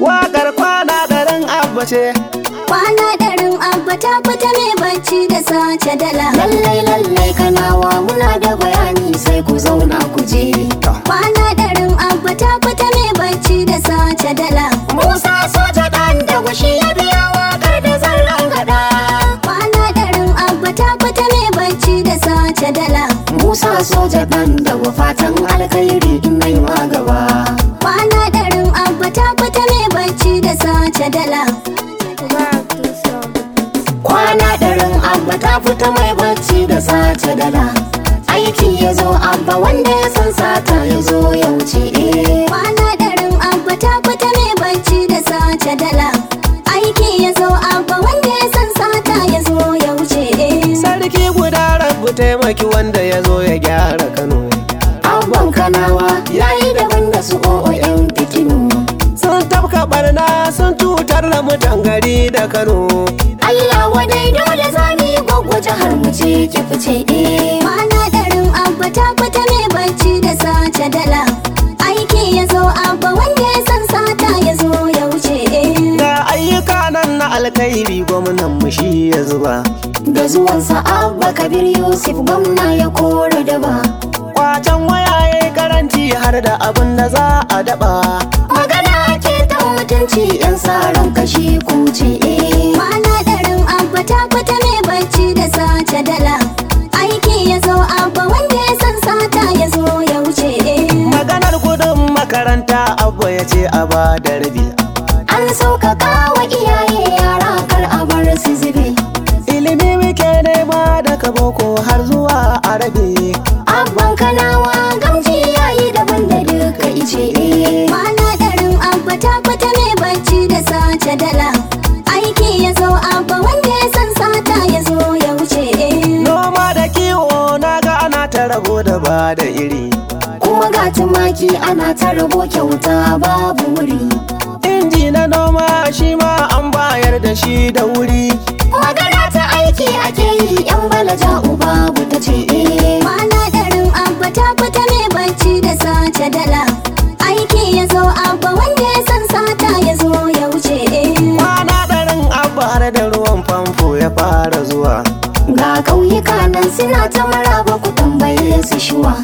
Waƙar kwana ɗarin abba ce. Kwana ɗarin abba ta fita mai bacci da sace dala. Lallai lallai kanawa muna da bayani sai ku zauna ku je. Kwana ɗarin abba ta fita mai bacci da sace dala. Musa soja ɗan da gushi ya biya waƙar da zallan gaɗa. Kwana ɗarin abba ta fita mai bacci da sace dala. Musa soja ɗan da fatan alkhairi in nai ma gaba. Kwana bacci da sace dala. Kwana ɗarin abba ta fita mai bacci da sace dala. Aiki ya zo abba wanda ya san sata ya zo ya wuce. Kwana ɗarin abba ta fita mai bacci da sace dala. Aiki ya zo abba wanda ya san sata ya zo ya wuce. Sarki guda rabu taimaki wanda ya zo ya gyara Kano. Abban kanawa ya yi daban da su tafka barna sun cutar da mutan gari da Kano. Allah wadai dole za mu yi gwaggo jihar mu ce ki fice eh. Kwana ɗarin abba ta fita mai bacci da sace dala. Aiki ya zo abba wanda ya san sata ya zo ya wuce. Ga ayyuka nan na alkhairi gwamnan mu shi ya zuba. Da zuwansa Abba Kabir Yusuf gwamna ya kora da ba. Kwacen waya ya karanci har da abin da za a daba. Mutunci yan tsaron kashi kuce eh. Kwana ɗarin abba ta fita mai bacci da sace dala. Aiki ya zo abba wanda ya san sata ya zo ya wuce. Maganar kuɗin makaranta abu ya ce a ba da rabi. An sauƙaƙa wa iyaye yara kar a bar su zube. Ilimi muke nema daga boko har zuwa arabi. Abban kanawa gamji yayi daban da duka ice eh. Kwana ɗarin abba ta fita mai bacci da sace dala. Aiki ya zo abba wanda ya san sata ya zo ya wuce. Noma da kiwo na ga ana ta rabo da ba da iri. Kuma ga tumaki ana ta rabo kyauta babu wuri. Inji na noma shi ma an bayar da shi da wuri. Magana ta aiki ake yi yan balaja uba ta ce eh. Kwana ɗarin abba ta fita mai bacci da sace dala. Ta maraba ku tambaye su shuwa.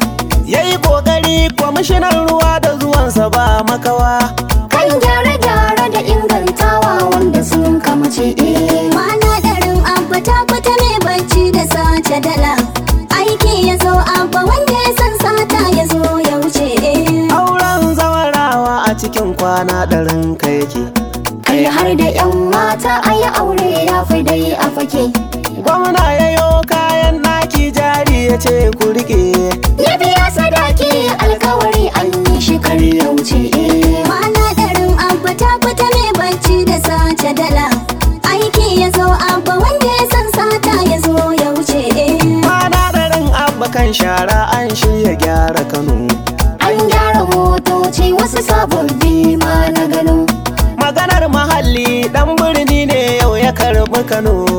Ya yi ƙoƙari kwamishinan ruwa da zuwansa ba makawa. Kan gyare-gyare da ingantawa wanda sun kamace eh. Kwana ɗarin abba ta fita mai bacci da sace dala. Aiki ya zo abba wanda ya san sata ya zo ya wuce. Auren zawarawa a cikin kwana ɗarin ka yake. Kai har da 'yan mata a yi aure ya fi dai a fake. Gwamna ya ce ku riƙe. Ya biya sadaki alkawari an yi shi kar ya wuce eh. Kwana ɗarin abba ta fita mai bacci da sace dala. Aiki ya zo abba wanda ya san sata ya zo ya wuce. Kwana ɗarin abba kan shara an shirya gyara Kano. An gyara motoci wasu sababbi ma na gano. Maganar mahalli ɗan birni ne yau ya karɓi Kano.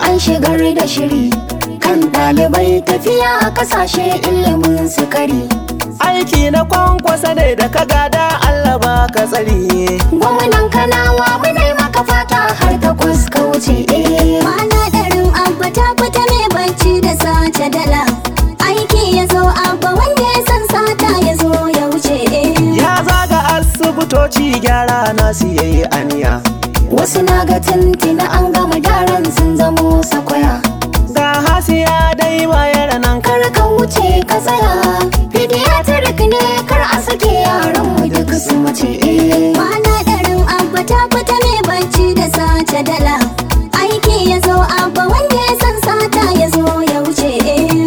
An shigar da shiri kan ɗalibai tafiya a ƙasashe ilimin sukari. aiki na kwankwasa ne da ka gada Allah ba ka tsari. Gwamnan kanawa muna maka fata har takwas ka wuce eh. Kwana ɗarin abba ta fita mai bacci da sace dala. Aiki ya zo abba wanda ya san sata ya zo ya wuce. Ya zaga asibitoci gyara nasu yayi aniya. Wasu na ga tintina an mace eh. Kwana ɗarin abba ta fita mai bacci da sace dala. Aiki ya zo abba wanda ya san sata ya zo ya wuce.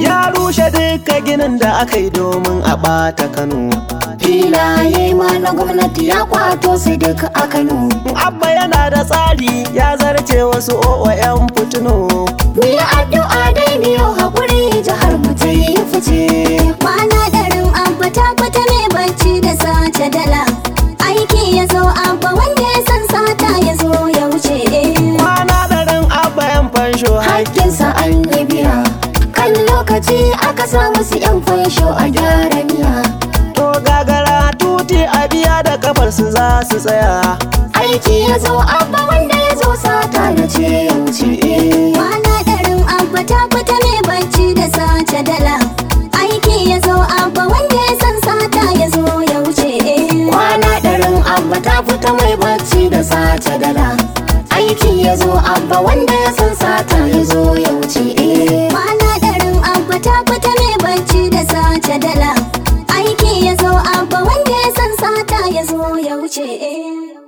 ya rushe duka ginin da aka yi domin a ɓata Kano. Filaye ma na gwamnati ya kwato su duk a Kano. Abba yana da tsari ya zarce wasu o'o'yan fitino. Mu yi addu'a dai sa musu yan fansho a gyara miya. To gagara tuti a biya da kafar su za su tsaya. Aiki ya zo abba wanda ya zo sata na ce ya wuce. Eh. Kwana ɗarin abba ta fita ne bacci da sace dala.